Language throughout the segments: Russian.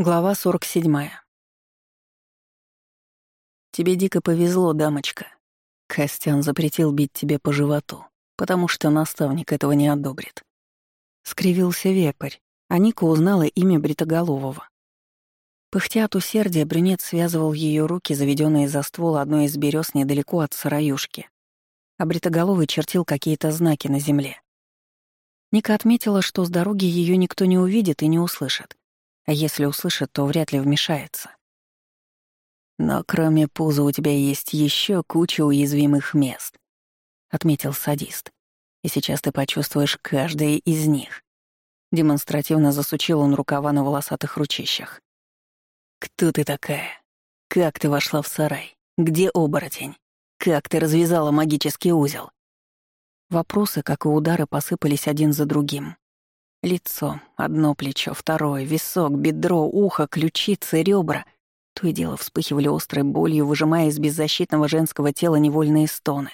Глава 47. «Тебе дико повезло, дамочка. Костян запретил бить тебе по животу, потому что наставник этого не одобрит». Скривился вепрь, а Ника узнала имя Бритоголового. Пыхтя от усердия, брюнет связывал ее руки, заведенные за ствол одной из берез недалеко от сыроюшки, а Бритоголовый чертил какие-то знаки на земле. Ника отметила, что с дороги ее никто не увидит и не услышит а если услышит, то вряд ли вмешается. «Но кроме пуза у тебя есть еще куча уязвимых мест», — отметил садист. «И сейчас ты почувствуешь каждое из них». Демонстративно засучил он рукава на волосатых ручищах. «Кто ты такая? Как ты вошла в сарай? Где оборотень? Как ты развязала магический узел?» Вопросы, как и удары, посыпались один за другим. Лицо, одно плечо, второе, висок, бедро, ухо, ключицы, ребра. То и дело вспыхивали острой болью, выжимая из беззащитного женского тела невольные стоны.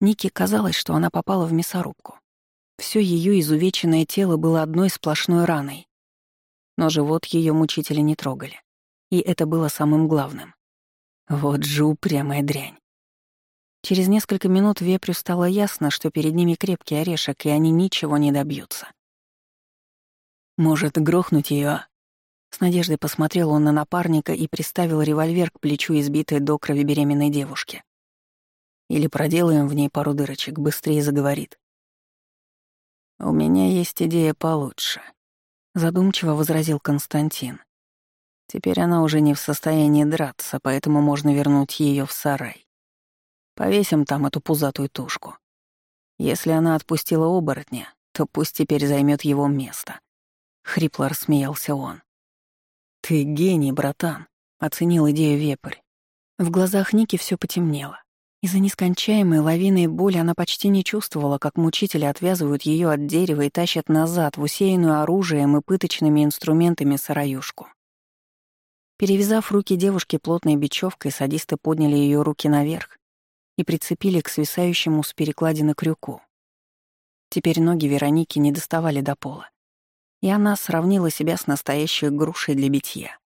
Нике казалось, что она попала в мясорубку. Все ее изувеченное тело было одной сплошной раной. Но живот ее мучители не трогали. И это было самым главным. Вот же упрямая дрянь. Через несколько минут вепрю стало ясно, что перед ними крепкий орешек, и они ничего не добьются. «Может, грохнуть ее, а?» С надеждой посмотрел он на напарника и приставил револьвер к плечу избитой до крови беременной девушки. «Или проделаем в ней пару дырочек, быстрее заговорит». «У меня есть идея получше», — задумчиво возразил Константин. «Теперь она уже не в состоянии драться, поэтому можно вернуть ее в сарай. Повесим там эту пузатую тушку. Если она отпустила оборотня, то пусть теперь займет его место. Хрипло рассмеялся он. «Ты гений, братан», — оценил идею вепрь. В глазах Ники все потемнело. Из-за нескончаемой лавины боли она почти не чувствовала, как мучители отвязывают ее от дерева и тащат назад в усеянную оружием и пыточными инструментами сыроюшку. Перевязав руки девушки плотной бечевкой, садисты подняли ее руки наверх и прицепили к свисающему с перекладины крюку. Теперь ноги Вероники не доставали до пола, и она сравнила себя с настоящей грушей для битья.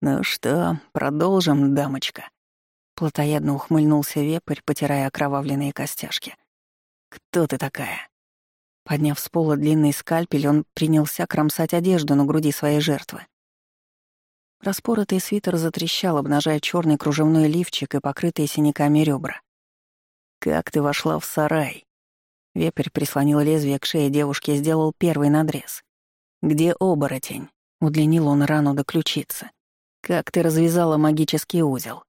«Ну что, продолжим, дамочка?» Плотоядно ухмыльнулся вепрь, потирая окровавленные костяшки. «Кто ты такая?» Подняв с пола длинный скальпель, он принялся кромсать одежду на груди своей жертвы. Распоротый свитер затрещал, обнажая черный кружевной лифчик и покрытые синяками ребра. «Как ты вошла в сарай?» Вепрь прислонил лезвие к шее девушки и сделал первый надрез. «Где оборотень?» — удлинил он рану до ключицы. «Как ты развязала магический узел?»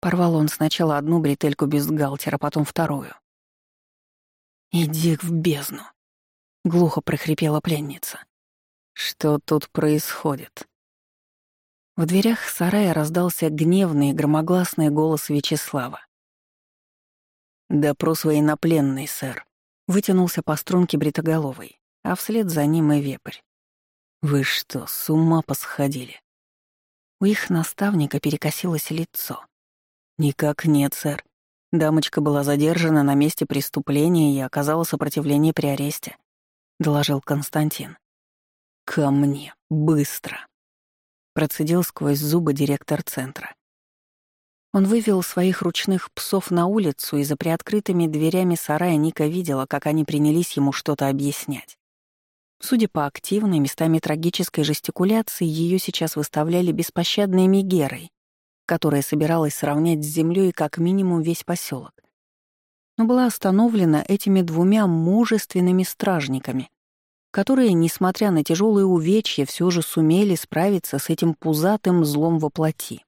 Порвал он сначала одну бретельку бюстгальтера, потом вторую. «Иди в бездну!» — глухо прохрипела пленница. «Что тут происходит?» В дверях сарая раздался гневный и громогласный голос Вячеслава. «Допрос военнопленный, сэр», — вытянулся по струнке бритоголовой, а вслед за ним и вепрь. «Вы что, с ума посходили?» У их наставника перекосилось лицо. «Никак нет, сэр. Дамочка была задержана на месте преступления и оказала сопротивление при аресте», — доложил Константин. «Ко мне, быстро!» Процедил сквозь зубы директор центра. Он вывел своих ручных псов на улицу, и за приоткрытыми дверями сарая Ника видела, как они принялись ему что-то объяснять. Судя по активной, местами трагической жестикуляции, ее сейчас выставляли беспощадной Мегерой, которая собиралась сравнять с землей как минимум весь поселок. Но была остановлена этими двумя мужественными стражниками, которые, несмотря на тяжелые увечья, все же сумели справиться с этим пузатым злом во плоти.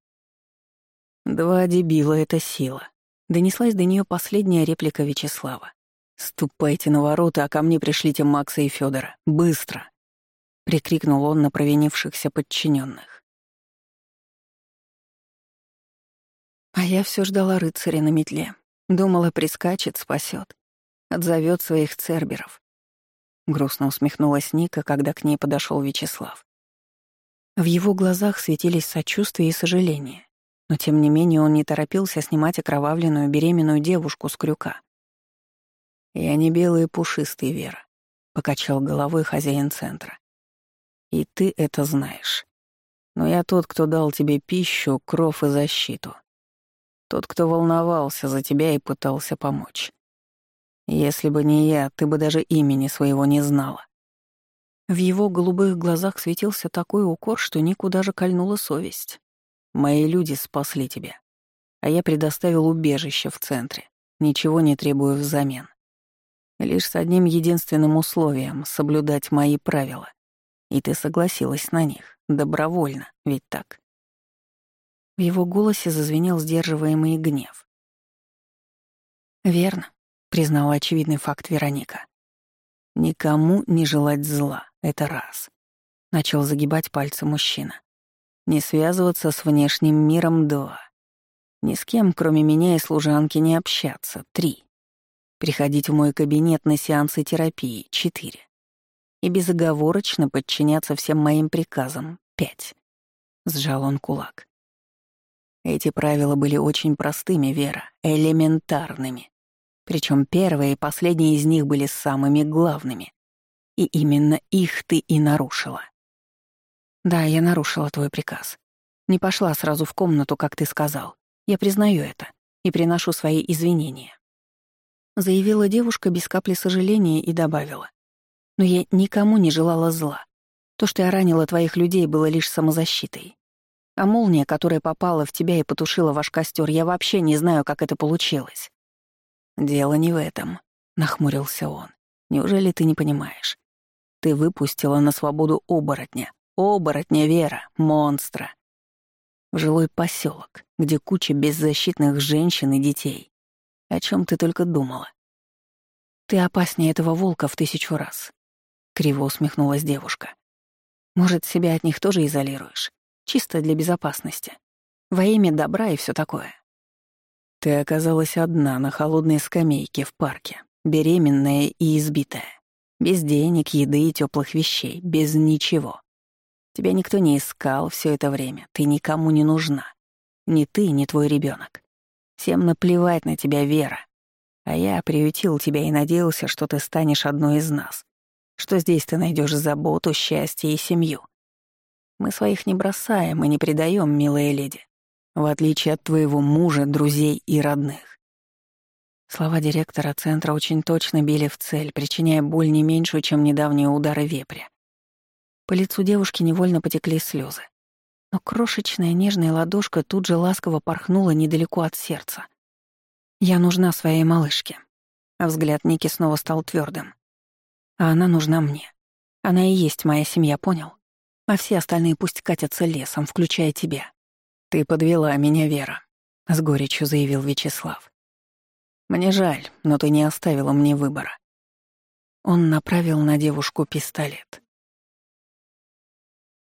«Два дебила — это сила», — донеслась до нее последняя реплика Вячеслава. «Ступайте на ворота, а ко мне пришлите Макса и Федора. Быстро!» — прикрикнул он на провинившихся подчиненных. А я все ждала рыцаря на метле. Думала, прискачет, спасет, отзовет своих церберов. Грустно усмехнулась Ника, когда к ней подошел Вячеслав. В его глазах светились сочувствие и сожаление, но тем не менее он не торопился снимать окровавленную беременную девушку с крюка. «Я не белый и пушистый, Вера», — покачал головой хозяин центра. И ты это знаешь. Но я тот, кто дал тебе пищу, кров и защиту. Тот, кто волновался за тебя и пытался помочь. Если бы не я, ты бы даже имени своего не знала. В его голубых глазах светился такой укор, что Нику даже кольнула совесть. Мои люди спасли тебя, а я предоставил убежище в центре, ничего не требуя взамен. Лишь с одним единственным условием — соблюдать мои правила. И ты согласилась на них, добровольно, ведь так? В его голосе зазвенел сдерживаемый гнев. «Верно», — признала очевидный факт Вероника. «Никому не желать зла, это раз», — начал загибать пальцы мужчина. «Не связываться с внешним миром — два. Ни с кем, кроме меня и служанки, не общаться — три. Приходить в мой кабинет на сеансы терапии — четыре и безоговорочно подчиняться всем моим приказам. Пять. Сжал он кулак. Эти правила были очень простыми, Вера, элементарными. Причем первые и последние из них были самыми главными. И именно их ты и нарушила. Да, я нарушила твой приказ. Не пошла сразу в комнату, как ты сказал. Я признаю это и приношу свои извинения. Заявила девушка без капли сожаления и добавила. Но я никому не желала зла. То, что я ранила твоих людей, было лишь самозащитой. А молния, которая попала в тебя и потушила ваш костер, я вообще не знаю, как это получилось. Дело не в этом, нахмурился он. Неужели ты не понимаешь? Ты выпустила на свободу оборотня. Оборотня Вера, монстра. В жилой поселок, где куча беззащитных женщин и детей. О чем ты только думала? Ты опаснее этого волка в тысячу раз. Криво усмехнулась девушка. Может, себя от них тоже изолируешь? Чисто для безопасности. Во имя добра и все такое. Ты оказалась одна на холодной скамейке в парке, беременная и избитая. Без денег, еды и теплых вещей, без ничего. Тебя никто не искал все это время, ты никому не нужна. Ни ты, ни твой ребенок. Всем наплевать на тебя, Вера. А я приютил тебя и надеялся, что ты станешь одной из нас что здесь ты найдешь заботу, счастье и семью. Мы своих не бросаем и не предаем, милая леди, в отличие от твоего мужа, друзей и родных. Слова директора центра очень точно били в цель, причиняя боль не меньшую, чем недавние удары вепря. По лицу девушки невольно потекли слезы. Но крошечная нежная ладошка тут же ласково порхнула недалеко от сердца. «Я нужна своей малышке». А взгляд Ники снова стал твердым. А она нужна мне. Она и есть моя семья, понял? А все остальные пусть катятся лесом, включая тебя. Ты подвела меня, Вера, — с горечью заявил Вячеслав. Мне жаль, но ты не оставила мне выбора. Он направил на девушку пистолет.